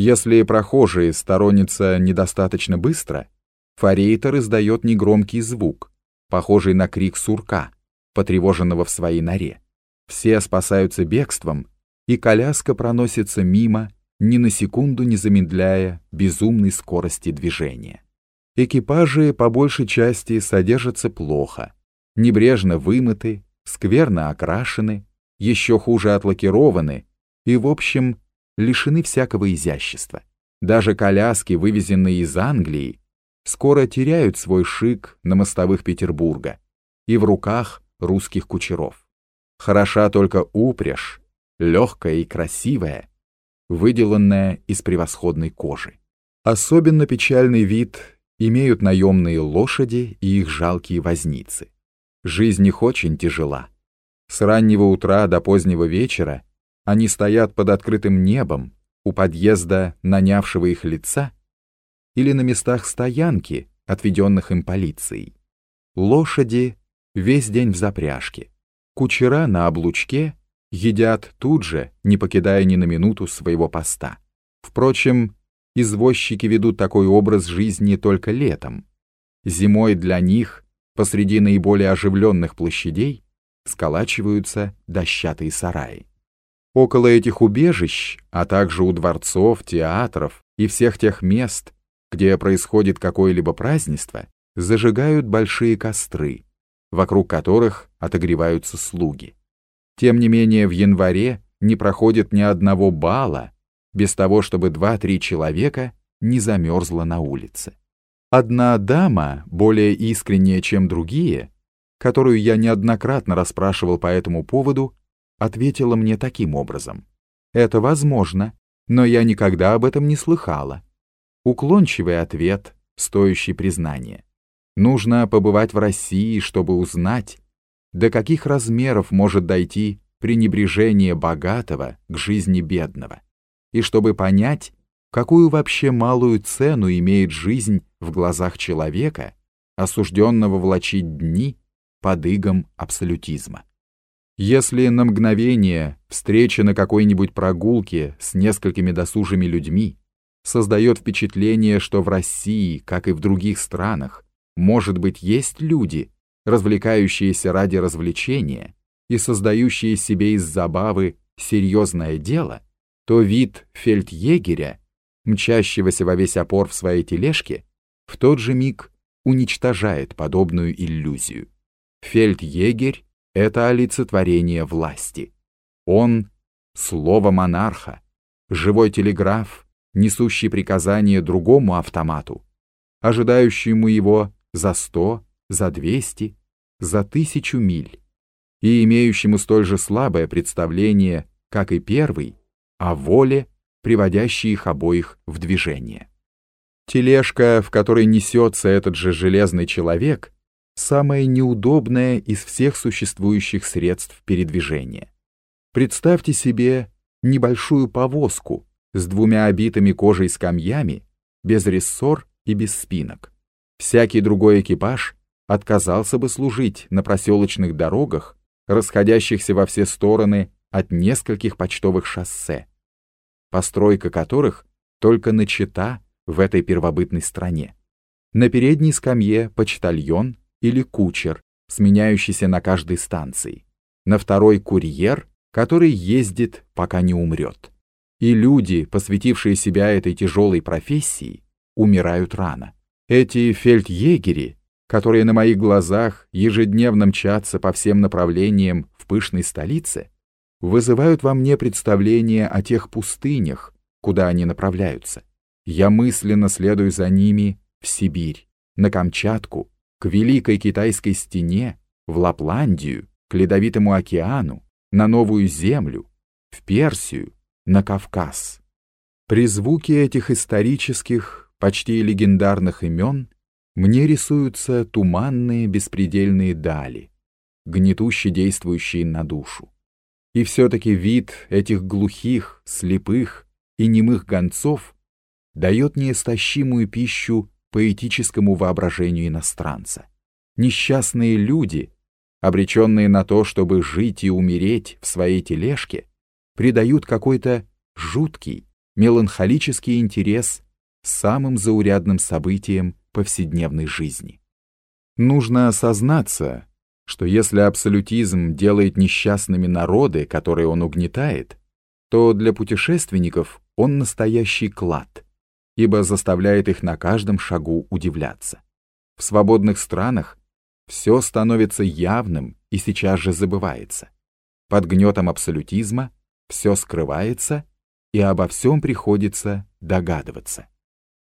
Если прохожие сторонятся недостаточно быстро, форейтер издает негромкий звук, похожий на крик сурка, потревоженного в своей норе. Все спасаются бегством, и коляска проносится мимо, ни на секунду не замедляя безумной скорости движения. Экипажи по большей части содержатся плохо, небрежно вымыты, скверно окрашены, еще хуже отлакированы и, в общем, лишены всякого изящества. Даже коляски, вывезенные из Англии, скоро теряют свой шик на мостовых Петербурга и в руках русских кучеров. Хороша только упряжь, легкая и красивая, выделанная из превосходной кожи. Особенно печальный вид имеют наемные лошади и их жалкие возницы. Жизнь их очень тяжела. С раннего утра до позднего вечера они стоят под открытым небом у подъезда нанявшего их лица или на местах стоянки, отведенных им полицией. Лошади весь день в запряжке. Кучера на облучке едят тут же, не покидая ни на минуту своего поста. Впрочем, извозчики ведут такой образ жизни только летом. Зимой для них, посреди наиболее оживленных площадей, сколачиваются дощатые сараи. Около этих убежищ, а также у дворцов, театров и всех тех мест, где происходит какое-либо празднество, зажигают большие костры, вокруг которых отогреваются слуги. Тем не менее, в январе не проходит ни одного бала без того, чтобы два-три человека не замерзло на улице. Одна дама, более искренняя, чем другие, которую я неоднократно расспрашивал по этому поводу, ответила мне таким образом. «Это возможно, но я никогда об этом не слыхала». Уклончивый ответ, стоящий признания. Нужно побывать в России, чтобы узнать, до каких размеров может дойти пренебрежение богатого к жизни бедного, и чтобы понять, какую вообще малую цену имеет жизнь в глазах человека, осужденного влачить дни под игом абсолютизма. Если на мгновение встреча на какой-нибудь прогулке с несколькими досужими людьми создает впечатление, что в России, как и в других странах, может быть, есть люди, развлекающиеся ради развлечения и создающие себе из забавы серьезное дело, то вид фельдъегеря, мчащегося во весь опор в своей тележке, в тот же миг уничтожает подобную иллюзию. Фельдъегерь — это олицетворение власти. Он — слово монарха, живой телеграф, несущий приказание другому автомату, ожидающему его за сто, за двести, за тысячу миль, и имеющему столь же слабое представление, как и первый, о воле, приводящей их обоих в движение. Тележка, в которой несется этот же железный человек, самое неудобное из всех существующих средств передвижения. Представьте себе небольшую повозку с двумя обитыми кожей скамьями, без рессор и без спинок. Всякий другой экипаж отказался бы служить на проселочных дорогах, расходящихся во все стороны от нескольких почтовых шоссе, постройка которых только начата в этой первобытной стране. На передней скамье почтальон или кучер, сменяющийся на каждой станции. На второй курьер, который ездит, пока не умрет. И люди, посвятившие себя этой тяжелой профессии, умирают рано. Эти фельдъегери, которые на моих глазах ежедневно мчатся по всем направлениям в пышной столице, вызывают во мне представление о тех пустынях, куда они направляются. Я мысленно следую за ними в Сибирь, на Камчатку, к Великой Китайской стене, в Лапландию, к Ледовитому океану, на Новую Землю, в Персию, на Кавказ. При звуке этих исторических, почти легендарных имен мне рисуются туманные беспредельные дали, гнетуще действующие на душу. И все-таки вид этих глухих, слепых и немых гонцов дает неистощимую пищу поэтическому воображению иностранца. Несчастные люди, обреченные на то, чтобы жить и умереть в своей тележке, придают какой-то жуткий, меланхолический интерес самым заурядным событием повседневной жизни. Нужно осознаться, что если абсолютизм делает несчастными народы, которые он угнетает, то для путешественников он настоящий клад, ибо заставляет их на каждом шагу удивляться. В свободных странах все становится явным и сейчас же забывается. Под гнетом абсолютизма все скрывается, и обо всем приходится догадываться.